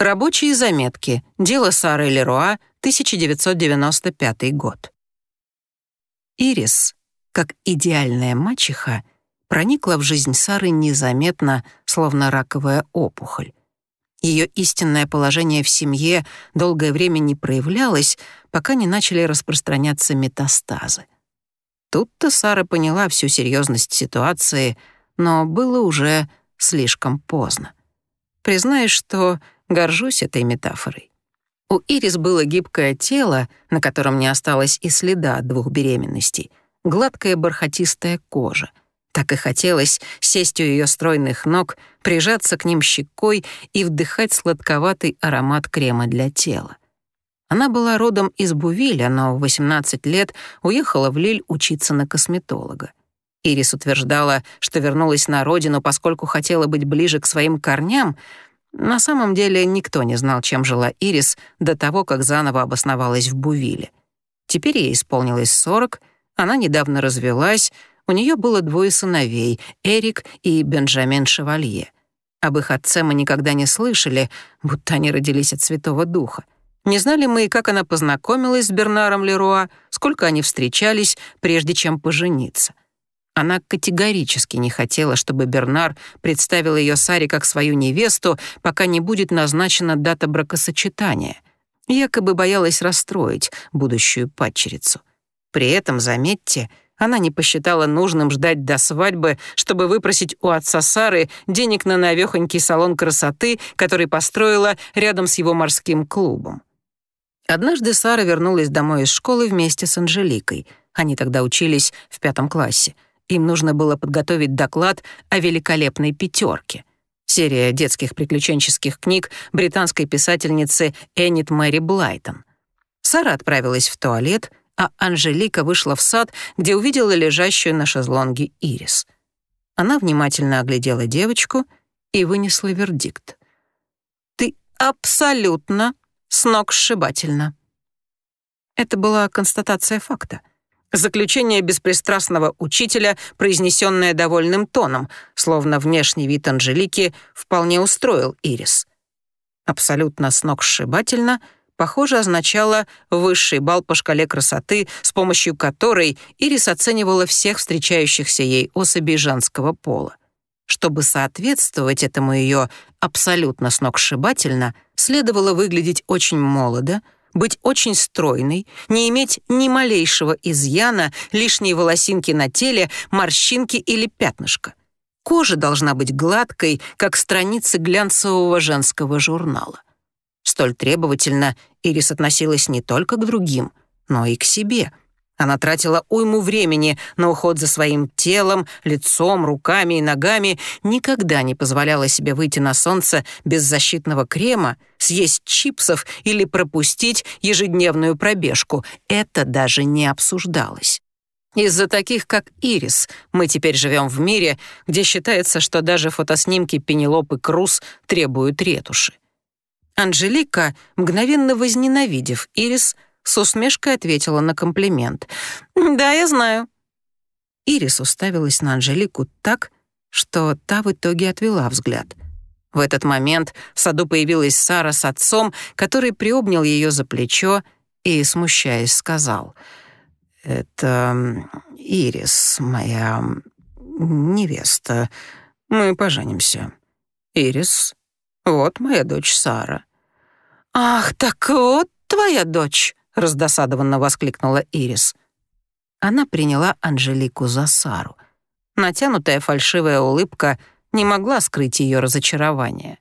Рабочие заметки. Дело Сары Леруа, 1995 год. Ирис, как идеальная мачеха, проникла в жизнь Сары незаметно, словно раковая опухоль. Ее истинное положение в семье долгое время не проявлялось, пока не начали распространяться метастазы. Тут-то Сара поняла всю серьезность ситуации, но было уже слишком поздно. Признаюсь, что горжусь этой метафорой. У Ирис было гибкое тело, на котором не осталось и следа от двух беременностей, гладкая бархатистая кожа. Так и хотелось сесть у ее стройных ног, прижаться к ним щекой и вдыхать сладковатый аромат крема для тела. Она была родом из Бувиля, но в 18 лет уехала в Лиль учиться на косметолога. Ирис утверждала, что вернулась на родину, поскольку хотела быть ближе к своим корням. На самом деле никто не знал, чем жила Ирис до того, как заново обосновалась в Бувиле. Теперь ей исполнилось 40, она недавно развелась, у нее было двое сыновей — Эрик и Бенджамин Шевалье. Об их отце мы никогда не слышали, будто они родились от Святого Духа. Не знали мы как она познакомилась с Бернаром Леруа, сколько они встречались, прежде чем пожениться. Она категорически не хотела, чтобы Бернар представил ее Саре как свою невесту, пока не будет назначена дата бракосочетания. Якобы боялась расстроить будущую падчерицу. При этом, заметьте, она не посчитала нужным ждать до свадьбы, чтобы выпросить у отца Сары денег на навёхонький салон красоты, который построила рядом с его морским клубом. Однажды Сара вернулась домой из школы вместе с Анжеликой. Они тогда учились в пятом классе. Им нужно было подготовить доклад о великолепной пятерке. Серия детских приключенческих книг британской писательницы Эннет Мэри Блайтон. Сара отправилась в туалет, а Анжелика вышла в сад, где увидела лежащую на шезлонге Ирис. Она внимательно оглядела девочку и вынесла вердикт. «Ты абсолютно сногсшибательно. Это была констатация факта. Заключение беспристрастного учителя, произнесенное довольным тоном, словно внешний вид Анжелики вполне устроил Ирис. Абсолютно сногсшибательно, похоже, означало высший балл по шкале красоты, с помощью которой Ирис оценивала всех встречающихся ей особей женского пола. Чтобы соответствовать этому ее абсолютно сногсшибательно, следовало выглядеть очень молодо, быть очень стройной, не иметь ни малейшего изъяна, лишней волосинки на теле, морщинки или пятнышка. Кожа должна быть гладкой, как страницы глянцевого женского журнала. Столь требовательно Ирис относилась не только к другим, но и к себе — она тратила уйму времени на уход за своим телом, лицом, руками и ногами, никогда не позволяла себе выйти на солнце без защитного крема, съесть чипсов или пропустить ежедневную пробежку. Это даже не обсуждалось. Из-за таких, как Ирис, мы теперь живем в мире, где считается, что даже фотоснимки Пенелопы Круз требуют ретуши. Анжелика, мгновенно возненавидев Ирис, с усмешкой ответила на комплимент. «Да, я знаю». Ирис уставилась на Анжелику так, что та в итоге отвела взгляд. В этот момент в саду появилась Сара с отцом, который приобнял ее за плечо и, смущаясь, сказал, «Это Ирис, моя невеста. Мы поженимся. Ирис, вот моя дочь Сара». «Ах, так вот твоя дочь!» — раздосадованно воскликнула Ирис. Она приняла Анжелику за Сару. Натянутая фальшивая улыбка не могла скрыть ее разочарование.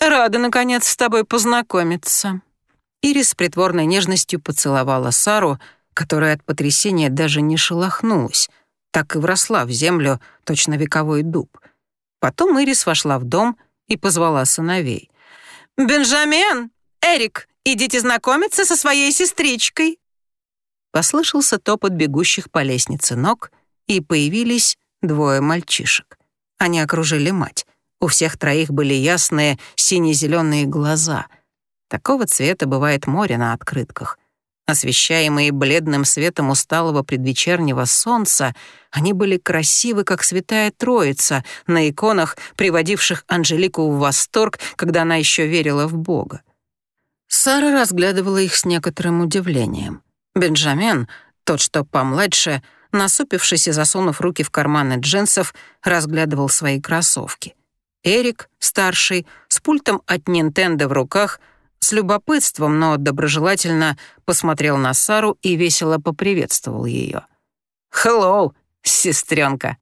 «Рада, наконец, с тобой познакомиться». Ирис с притворной нежностью поцеловала Сару, которая от потрясения даже не шелохнулась, так и вросла в землю, точно вековой дуб. Потом Ирис вошла в дом и позвала сыновей. «Бенджамин! Эрик! Идите знакомиться со своей сестричкой». Послышался топот бегущих по лестнице ног, и появились двое мальчишек. Они окружили мать. У всех троих были ясные сине-зеленые глаза. Такого цвета бывает море на открытках. Освещаемые бледным светом усталого предвечернего солнца, они были красивы, как святая Троица на иконах, приводивших Анжелику в восторг, когда она еще верила в Бога. Сара разглядывала их с некоторым удивлением. Бенджамен, тот, что помладше, насупившись и засунув руки в карманы джинсов, разглядывал свои кроссовки. Эрик, старший, с пультом от Нинтендо в руках, с любопытством, но доброжелательно посмотрел на Сару и весело поприветствовал ее. «Хеллоу, сестренка!»